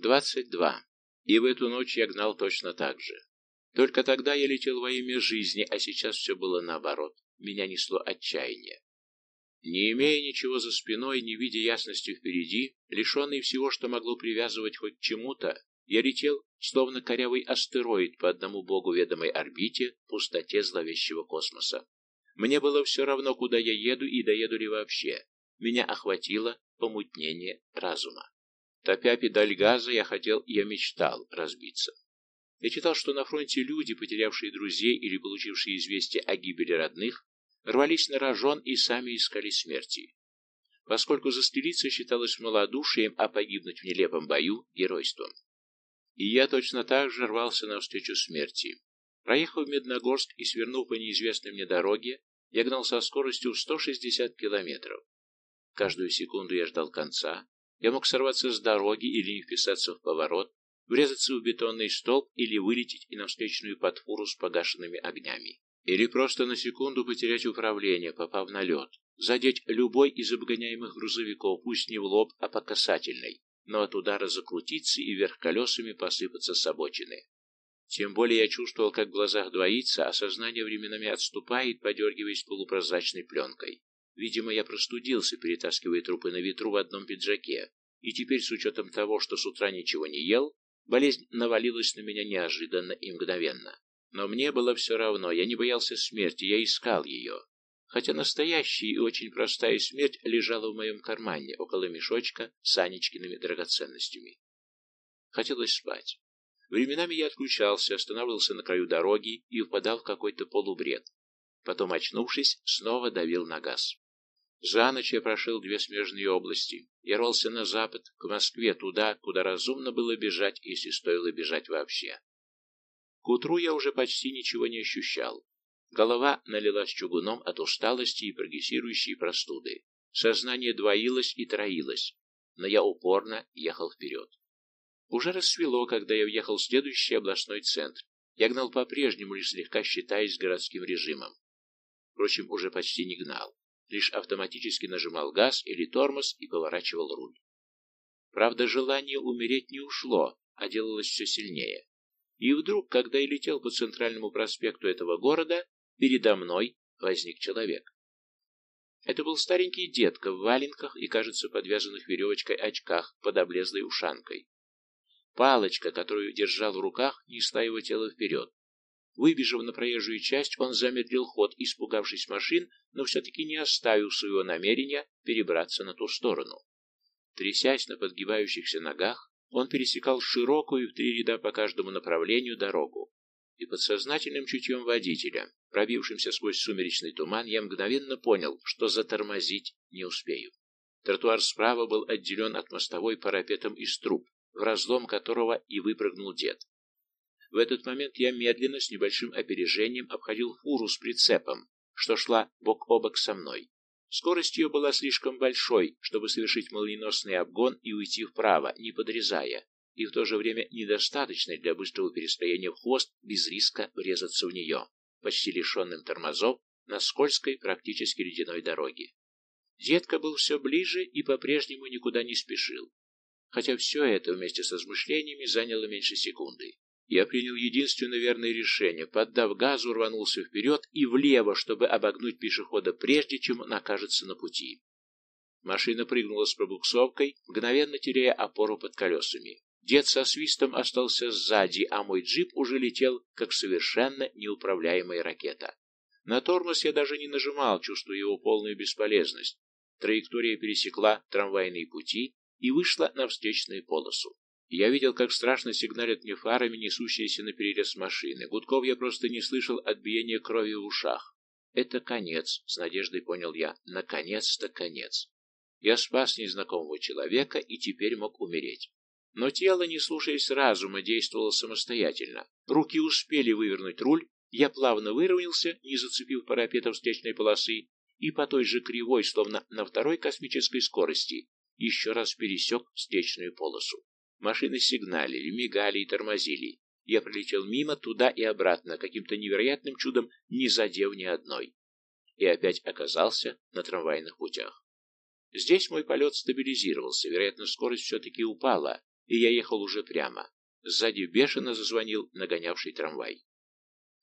Двадцать два. И в эту ночь я гнал точно так же. Только тогда я летел во имя жизни, а сейчас все было наоборот. Меня несло отчаяние. Не имея ничего за спиной, не видя ясности впереди, лишенный всего, что могло привязывать хоть к чему-то, я летел, словно корявый астероид по одному богу ведомой орбите пустоте зловещего космоса. Мне было все равно, куда я еду и доеду ли вообще. Меня охватило помутнение разума. Топя педаль газа, я хотел, я мечтал разбиться. Я читал, что на фронте люди, потерявшие друзей или получившие известие о гибели родных, рвались на рожон и сами искали смерти. Поскольку застрелиться считалось малодушием, а погибнуть в нелепом бою – геройством. И я точно так же рвался навстречу смерти. Проехав Медногорск и свернув по неизвестной мне дороге, я гнал со скоростью в 160 километров. Каждую секунду я ждал конца. Я мог сорваться с дороги или не вписаться в поворот, врезаться в бетонный столб или вылететь и на встречную подфуру с погашенными огнями. Или просто на секунду потерять управление, попав на лед. Задеть любой из обгоняемых грузовиков, пусть не в лоб, а по касательной, но от удара закрутиться и вверх колесами посыпаться с обочины. Тем более я чувствовал, как в глазах двоится, а сознание временами отступает, подергиваясь полупрозрачной пленкой. Видимо, я простудился, перетаскивая трупы на ветру в одном пиджаке, и теперь, с учетом того, что с утра ничего не ел, болезнь навалилась на меня неожиданно и мгновенно. Но мне было все равно, я не боялся смерти, я искал ее. Хотя настоящая и очень простая смерть лежала в моем кармане, около мешочка с Анечкиными драгоценностями. Хотелось спать. Временами я отключался, останавливался на краю дороги и упадал в какой-то полубред. Потом, очнувшись, снова давил на газ. За ночь я прошел две смежные области. Я рвался на запад, к Москве, туда, куда разумно было бежать, если стоило бежать вообще. К утру я уже почти ничего не ощущал. Голова налилась чугуном от усталости и прогрессирующей простуды. Сознание двоилось и троилось, но я упорно ехал вперед. Уже рассвело, когда я въехал в следующий областной центр. Я гнал по-прежнему, лишь слегка считаясь городским режимом. Впрочем, уже почти не гнал. Лишь автоматически нажимал газ или тормоз и поворачивал руль. Правда, желание умереть не ушло, а делалось все сильнее. И вдруг, когда я летел по центральному проспекту этого города, передо мной возник человек. Это был старенький детка в валенках и, кажется, подвязанных веревочкой очках под облезлой ушанкой. Палочка, которую держал в руках, несла его тело вперед. Выбежав на проезжую часть, он замедлил ход, испугавшись машин, но все-таки не оставил своего намерения перебраться на ту сторону. Трясясь на подгибающихся ногах, он пересекал широкую в три ряда по каждому направлению дорогу. И подсознательным чутьем водителя, пробившимся сквозь сумеречный туман, я мгновенно понял, что затормозить не успею. Тротуар справа был отделен от мостовой парапетом из труб, в разлом которого и выпрыгнул дед. В этот момент я медленно, с небольшим опережением, обходил фуру с прицепом, что шла бок о бок со мной. Скорость ее была слишком большой, чтобы совершить молниеносный обгон и уйти вправо, не подрезая, и в то же время недостаточной для быстрого перестроения в хвост без риска врезаться в нее, почти лишенным тормозов, на скользкой, практически ледяной дороге. Детка был все ближе и по-прежнему никуда не спешил хотя все это вместе с размышлениями заняло меньше секунды. Я принял единственно верное решение, поддав газу, рванулся вперед и влево, чтобы обогнуть пешехода прежде, чем он окажется на пути. Машина прыгнула с пробуксовкой, мгновенно теряя опору под колесами. Дед со свистом остался сзади, а мой джип уже летел, как совершенно неуправляемая ракета. На тормоз я даже не нажимал, чувствуя его полную бесполезность. Траектория пересекла трамвайные пути, и вышла на встречную полосу. Я видел, как страшно сигналят мне фарами несущиеся на перерез машины. Гудков я просто не слышал от биения крови в ушах. Это конец, с надеждой понял я. Наконец-то конец. Я спас незнакомого человека и теперь мог умереть. Но тело, не слушаясь разума, действовало самостоятельно. Руки успели вывернуть руль, я плавно выровнялся, не зацепив парапета встречной полосы, и по той же кривой, словно на второй космической скорости, еще раз пересек встречную полосу. Машины сигналили, мигали и тормозили. Я пролетел мимо, туда и обратно, каким-то невероятным чудом не задев ни одной. И опять оказался на трамвайных путях. Здесь мой полет стабилизировался, вероятно, скорость все-таки упала, и я ехал уже прямо. Сзади бешено зазвонил нагонявший трамвай.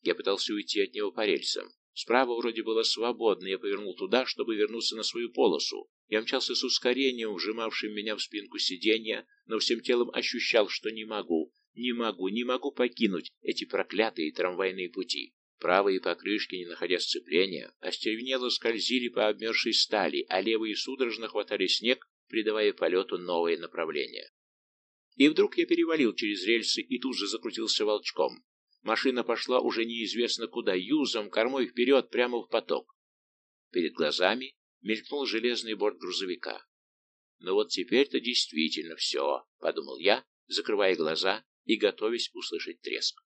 Я пытался уйти от него по рельсам. Справа вроде было свободно, я повернул туда, чтобы вернуться на свою полосу. Я мчался с ускорением, вжимавшим меня в спинку сиденья, но всем телом ощущал, что не могу, не могу, не могу покинуть эти проклятые трамвайные пути. Правые покрышки, не находя сцепления, остервенело скользили по обмерзшей стали, а левые судорожно хватали снег, придавая полету новое направление. И вдруг я перевалил через рельсы и тут же закрутился волчком. Машина пошла уже неизвестно куда, юзом, кормой вперед, прямо в поток. Перед глазами мелькнул железный борт грузовика. «Ну вот теперь-то действительно все», — подумал я, закрывая глаза и готовясь услышать треск.